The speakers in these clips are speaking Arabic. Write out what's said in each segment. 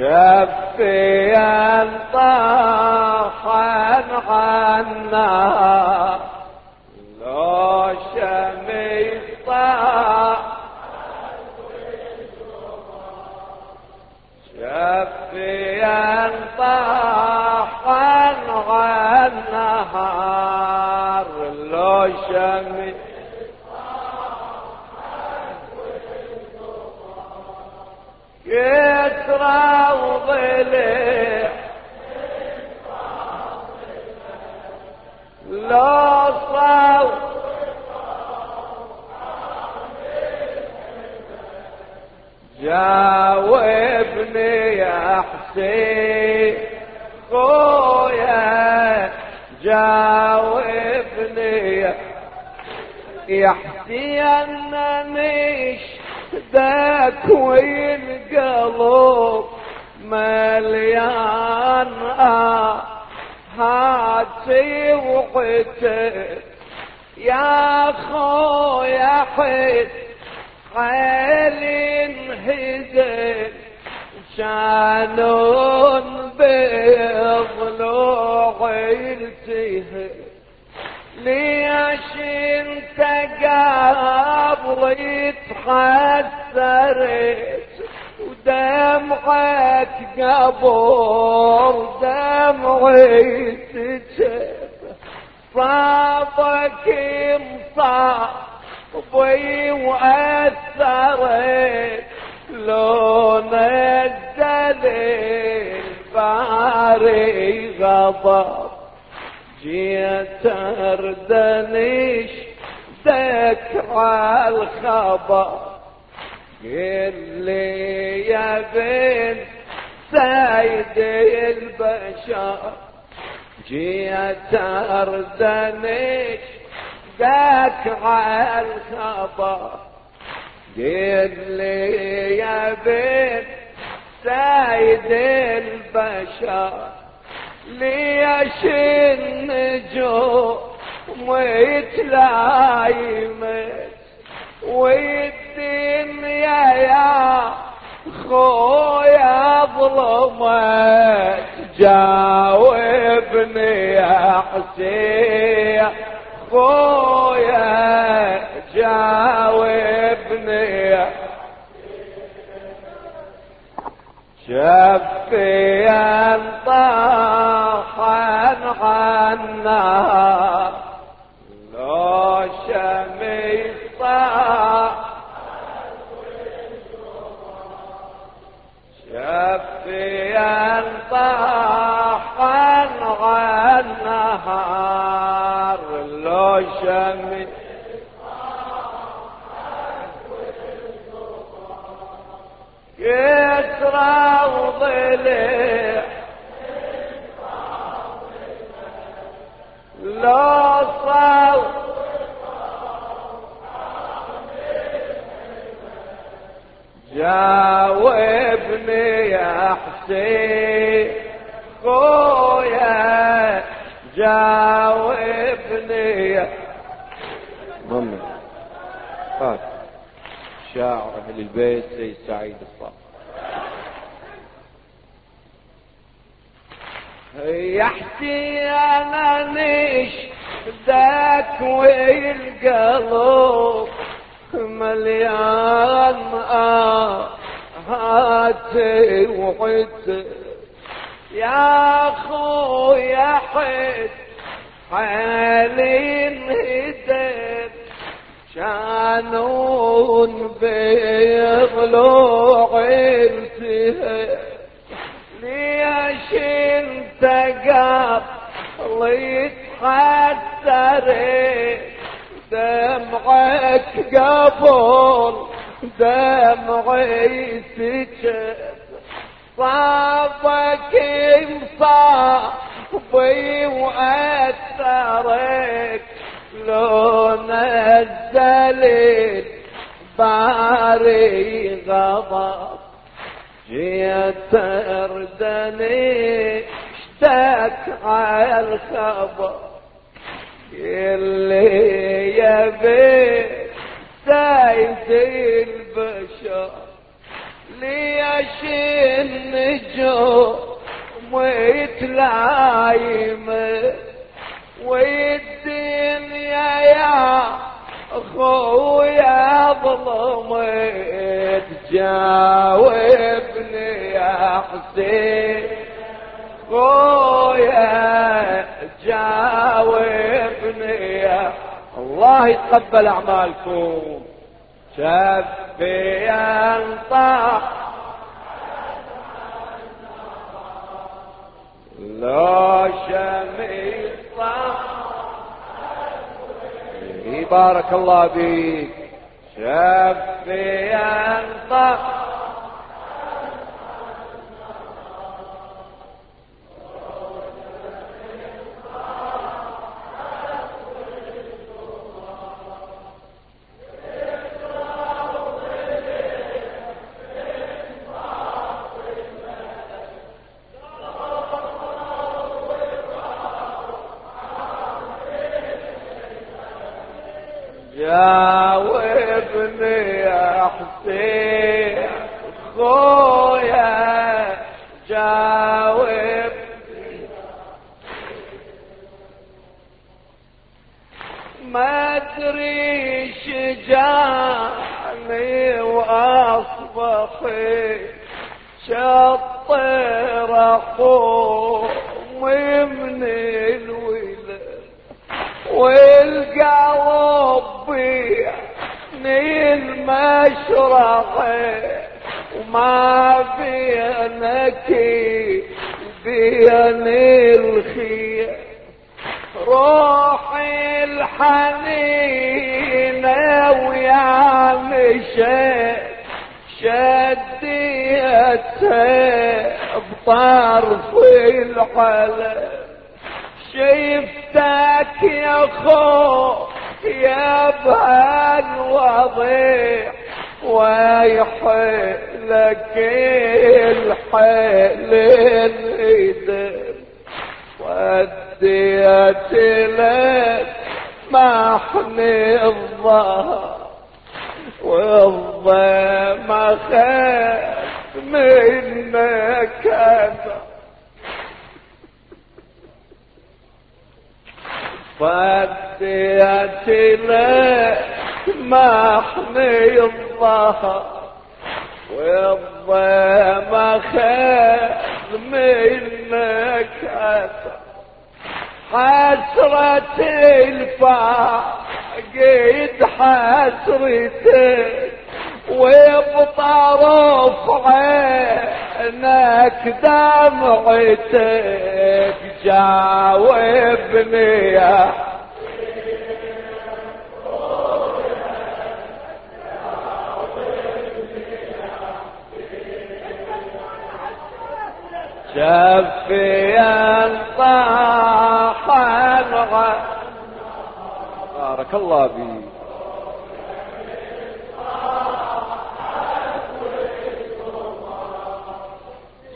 شفي طاحا عنا. لو شمي طاح شفي طاحا عنا. لو شمي كسرى وضلع لو صوت. جاوبني يا أنني ذاك والقلب مليان هاتي وقتل يا خويا حد حالي انهزم شانون بضلوع التهب ليش انت قبل تحسرت؟ ودمعك قبر دمعي تجب. صابك مصابي وأثرت لو نزل الباري غضب. جيت اردنيش ذكرى الخبر. قل لي يا بنت سيد البشر. جيت اردنيش ذكرى الخبر قل لي يا بنت سيد البشر. ليش النجوم ويتلايمت والدنيا يا خويا ظلمت جاوبني يا حسين خويا جاوبني شفي طاحا عنا. شمي كسرى وضلع. لو صوت جاوبني يا حسين. خويا جاوبني شاعر أهل البيت سيد سعيد الصافي. يا حسين نش ذاك والقلب مليان هاتي وحد يا خويا حد حالي انهدم شانون بيغلو عرسه ليش انت قبل تحسرت دمعك قبل دمعي سكت صابك مصابي وأثرك. لو نزل باري غضب جيت أردني اشتاك على الخبر. اللي يبي سيد البشر ليش النجوم ويتلايم والدنيا يا أخويا ظلمت جاوبني يا حسين. خويا جاوبني يا الله يتقبل أعمالكم. شفي انطاح لا شميس بارك الله بك شفي انطاح المشرق وما بينك بين الخير. روحي الحنينة ويا مشيت شديتها بطرف الحلم. شفتك يا خو يا بهالوضيع ويحلك الحيل الإيدين وديت لك محني الظهر والضيم خاف منك أنا فديت لك محني الظهر والضيم خاف منك. حسرة الفاقد حسرتك وبطرف عينك دمعتك. جاوبني يا شفيا طاح بارك الله بي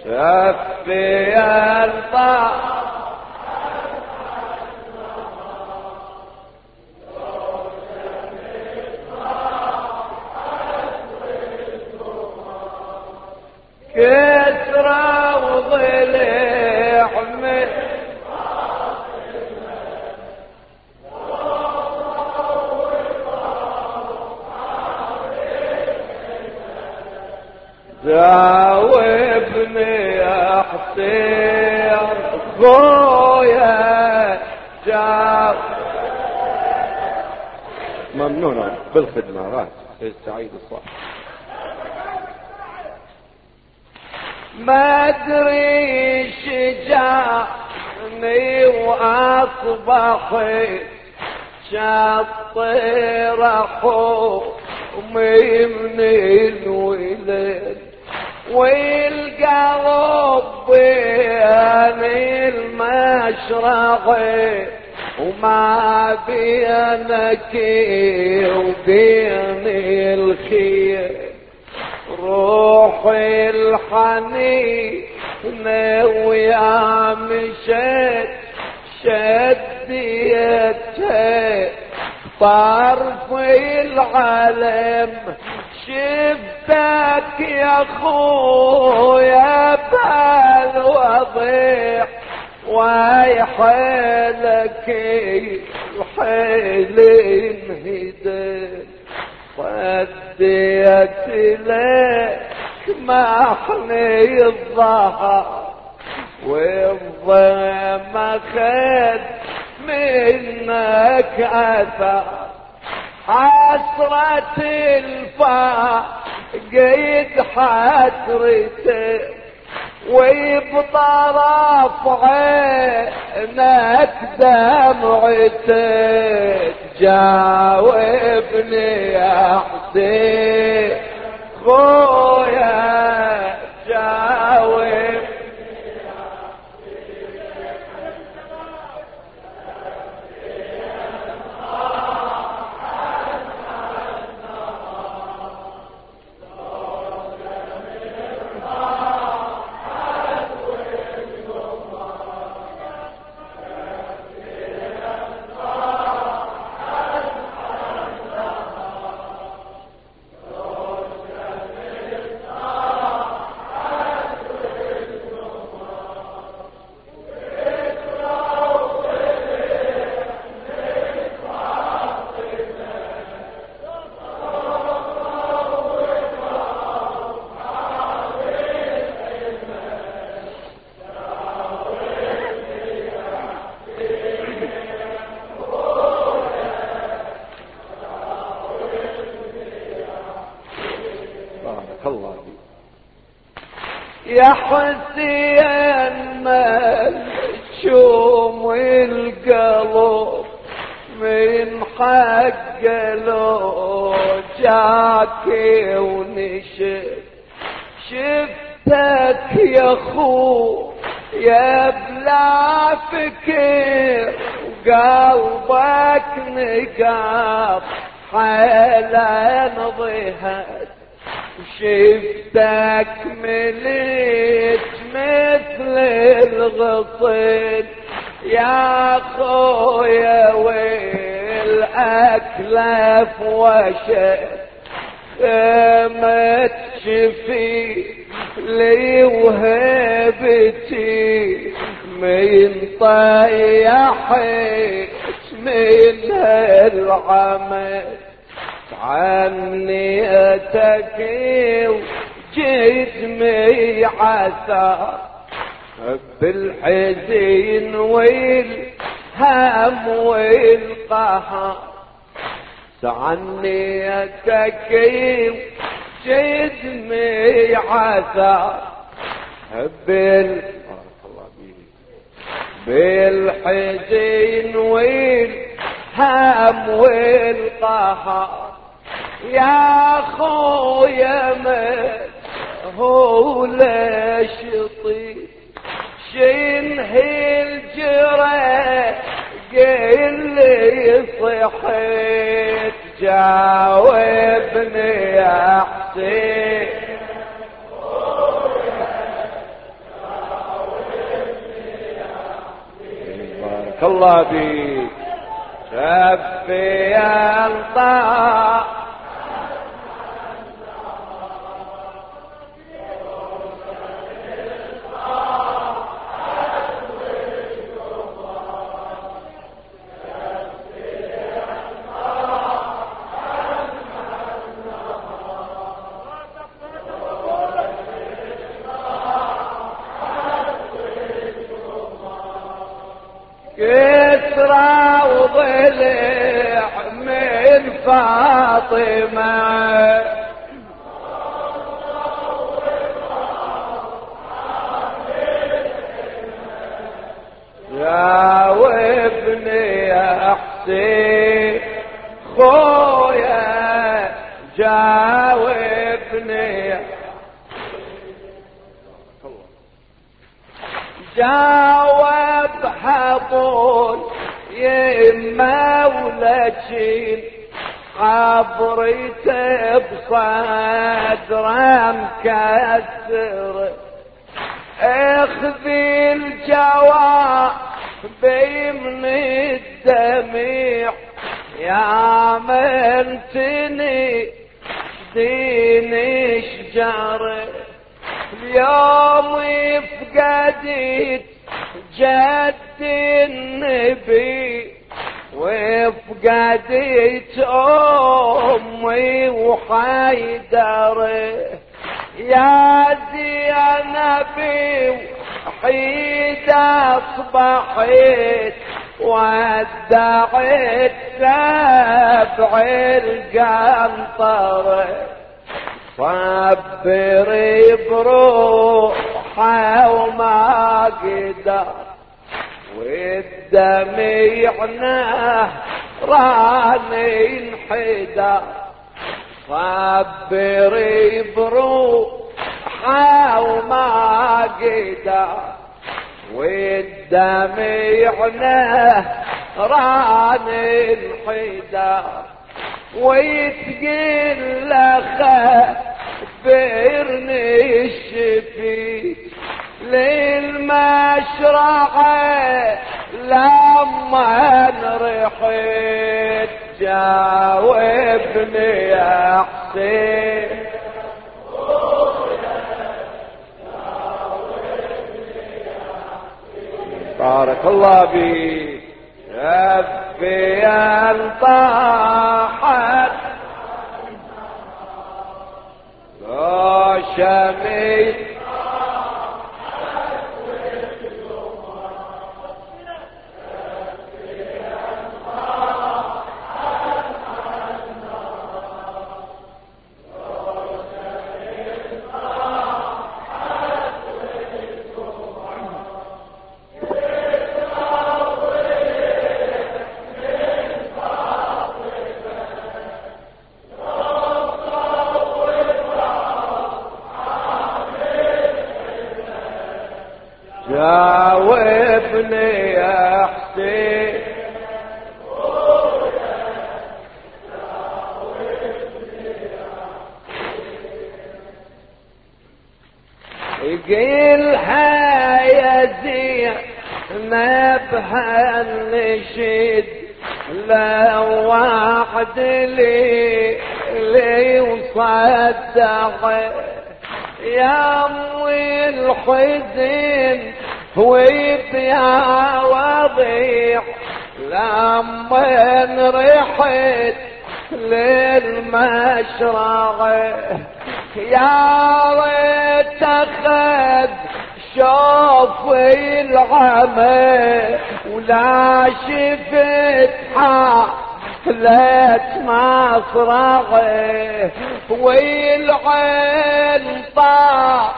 شفيا طاح كسرى وضلع جاوبني يا حسين خويا جاوب. ممنون بالخدمة راس سيد سعيد الصالح. ما أدري شجعني واصبحت شطير حومي من الولد. والقلب بين المشرق وما بينك وبين الخير. روحي الحنين ويا مشيت شديتها طرف العالم شفتك يا خويا بالوضيع ويحيلك الحيل انهدى وديت لك محني الظهر والضيم خد منك أثر. حسرة الفا قيد حسرتك وبطرف عينك دمعتك جاوبني يا حسين خويا. جاكي ونشف شفتك يا خو يا بلا فكر وقلبك نقاط حيلا ضهت وشفتك مليت مثل الغصن يا خويا والأكلف وشت. خيمة شفي لي وهبتي من طيحت من العمل. عني أتكي وجسمي عثر بالحزين والهم والقهر. عني اتكي جسمي عثر بال بالحزين والهم والقهر. يا خويا هو لا شطي شنهي الجرى قل لي صحيت جاوبني يا حسين بارك الله فيك. شفي الطاعة. قبري أمي وحيدره يا زينبي حيد أصبحت ودعت سبع القنطرة صبري بروحه وما قدر. والدميعنا راني انحدر صبري بروحه وما قدر والدميعنا ران الحدا ويتقل خبرني الشفي للمشرعة لما رحت جاوبني يا حسين. بارك الله بك ربي طاحت جاوبني يا حسين قيلها يا زين نبها النشد لا واحد لي لي وصدق يا أمي الحزن ويبيا وضيع لما رحت للمشرق. يا ريت أخذ شوفي العمى ولا شفت حالة مصرعه والعين طاع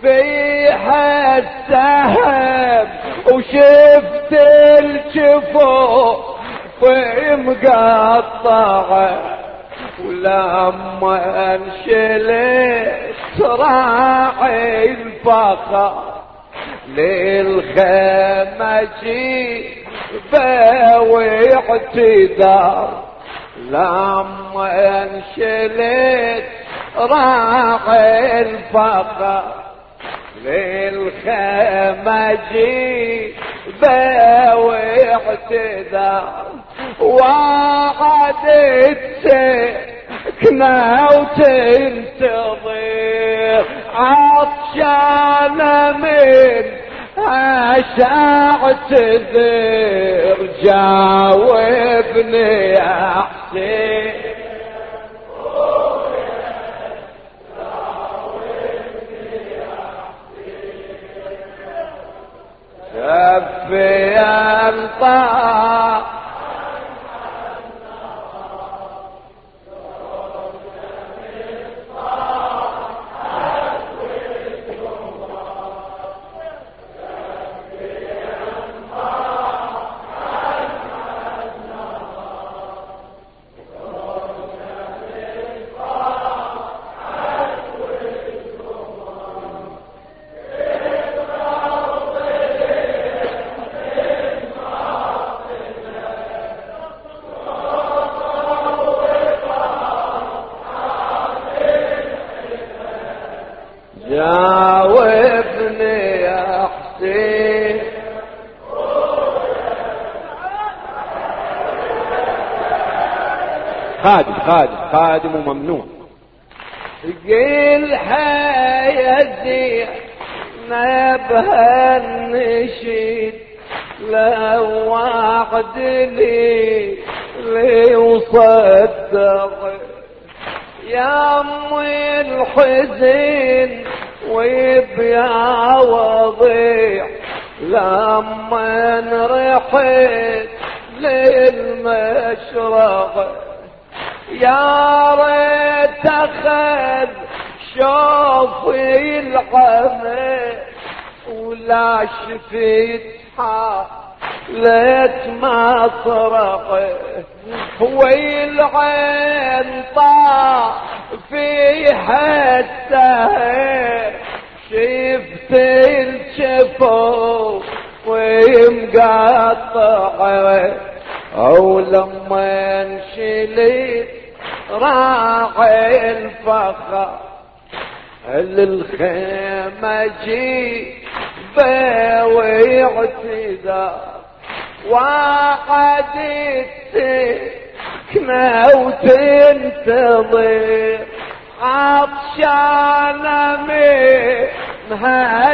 فيها السهم وشفت الجفو في مقطعه ولما انشلت راعي الفخر للخيمة جيبه واعتذار لما انشلت راعي الفخر للخيمة جيبه واعتذار وقعدت سكنة وتنتظر. عطشانة من اعتذر جاوبني يا شفي الطاق خادم خادم خادم وممنوع. قيل حيدي نبها النشيد لو وعد لي لي وصدق يا أمي الحزن ويبيع وضيع لما رحت للمشرق. يا ريت أخذ شوفي العمى ولا شفيت حالت صرق والعين طا في حتى شفت الشفو ومقطع أو لما انشلت راعي الفخر للخيمة جي واعتذار وقعدت تسكنى وتنتظر عطشانة منها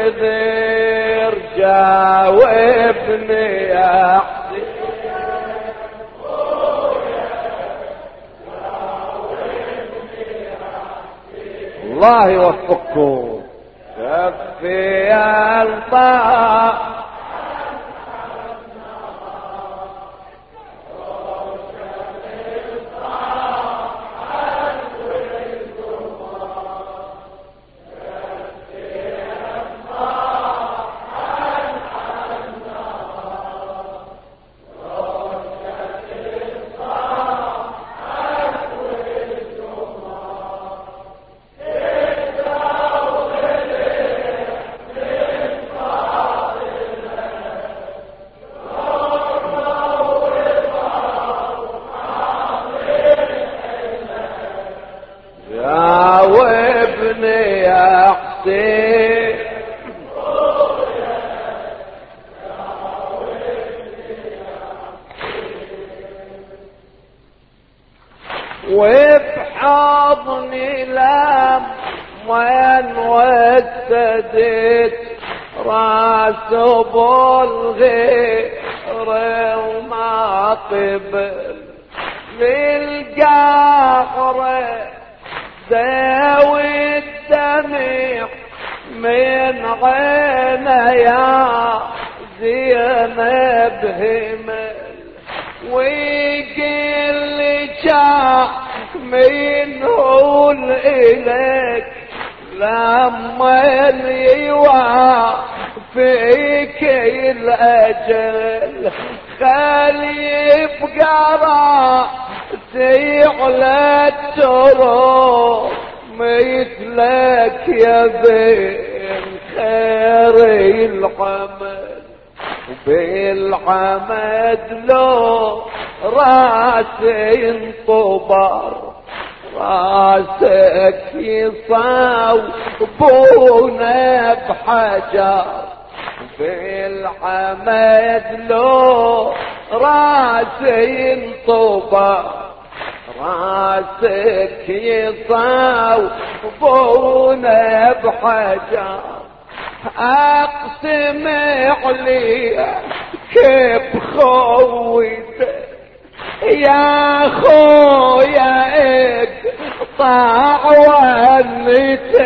شاعتذر جاوبني يا الله يوفقكم. كفي الطاعة ذوي الدمع من عينه يا زينب همل ويقل لي جاء منه إليك لما يوافيك الأجل. خلي بقرا على التراب مثلك يا بين خير العمل. بالعمد لو راسي انطبر راسك يصاوبونا بحجر. بالعمد لو راسي انطبر راسك يصاوبونا بحجر. أقسم عليك كيف خويتك يا خويا اقطع ونتك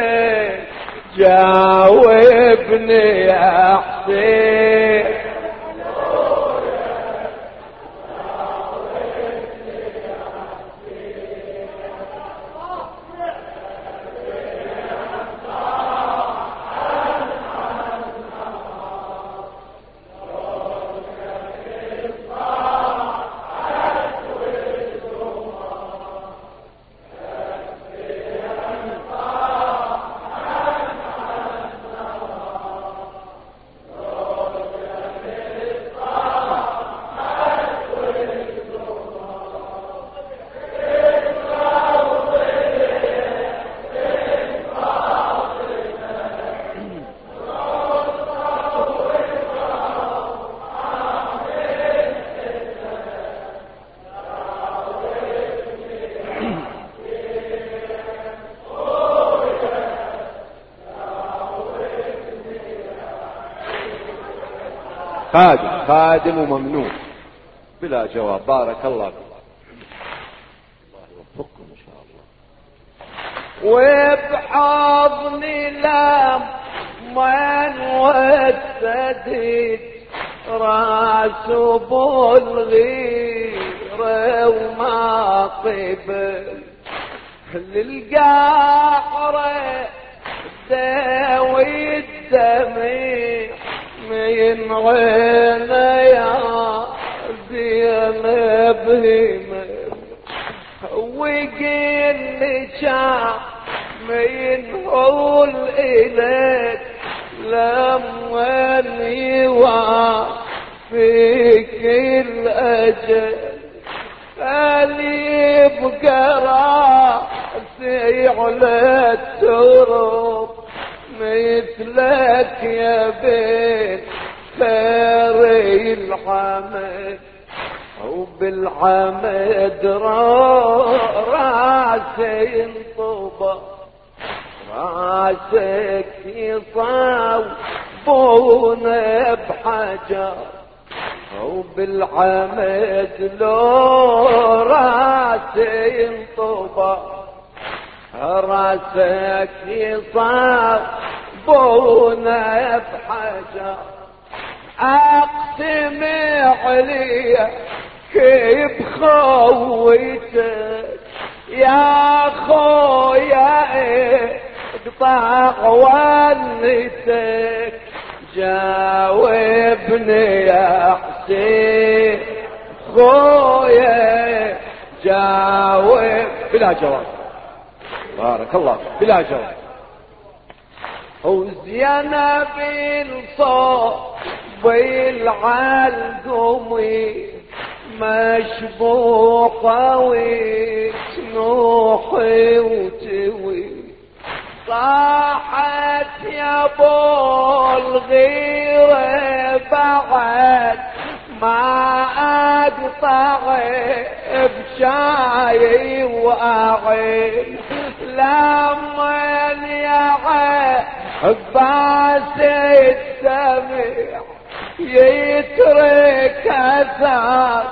جاوبني يا حسين. خادم خادم وممنوع. بلا جواب. بارك الله فيك. الله يوفقكم إن شاء الله. وبحضني لم من وسدت راس بالغيرة وما قبل. للقاحرة من عين يا زينب وقل لي من هول إليك؟ لما يوافيك الأجل. اللي بقرا على التراب. مثلك يا بيت خير الحمد أو بالحمد راسي انطبق راسك يصابون بحجر. أو بالحمد لو راسي انطبق راسك يصابون بحجر. أقسم عليك كيف خويتك؟ يا خويا اقطع ولتك جاوبني يا حسين. خويا جاوب. بلا جواب. بارك الله بلا جواب. وزينا بالصوت بالعلقمي مشبوقة وتنوحي وتوي. صاحت يا أبو الغيرة بعد ما أقطع بشاي وأعين. لما يا عباس السميع يترك اثار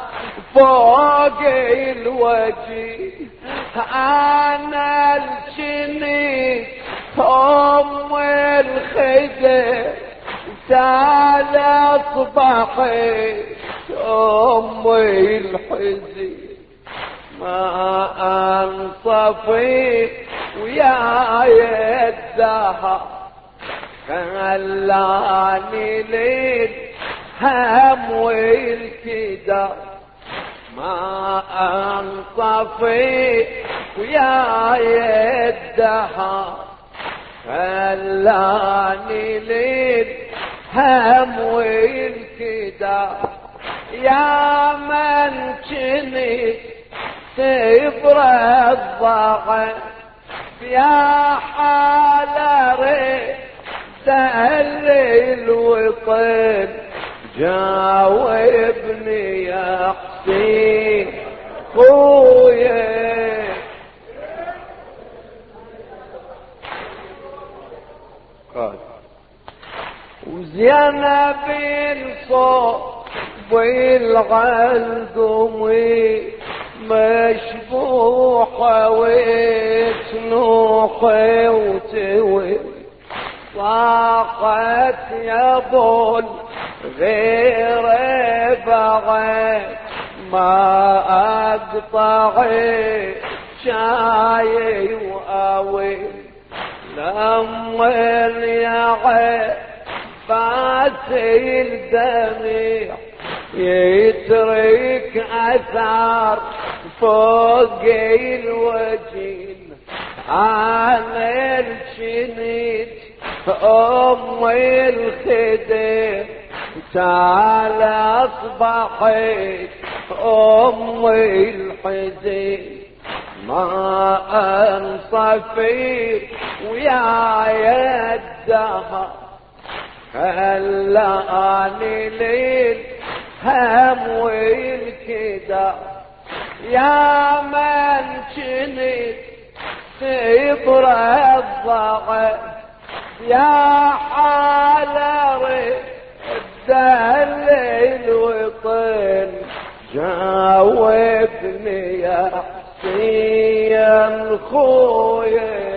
فوق الوجه. أنا الجني ام الخدر سال اصبحت أم الحزن ما أنصفي ويا يدها. خلاني ليل هم والكدر ما أنصفي ويا يدها. خلاني ليل هم والكدر يا من كنت تبرد ضغط يا حال سهل الوطن. جاوبني يا حسين. خويا. قال. وزينب الصوت بالعلقمي مشبوحة وتنوحي وتوي. صاحت يا بول غير بعد ما اقطع شاي وأوي. لما يا عباس الدمع يترك أثار فوق الوجه أنا الشنيت امي الخدر تعال أصبحت امي الحزين. ما أنصفي ويا يدها خلاني ليل هم والكدر يا من كنت تبر الضغط. يا حال الدل الوطن جاوبني يا حسين خويا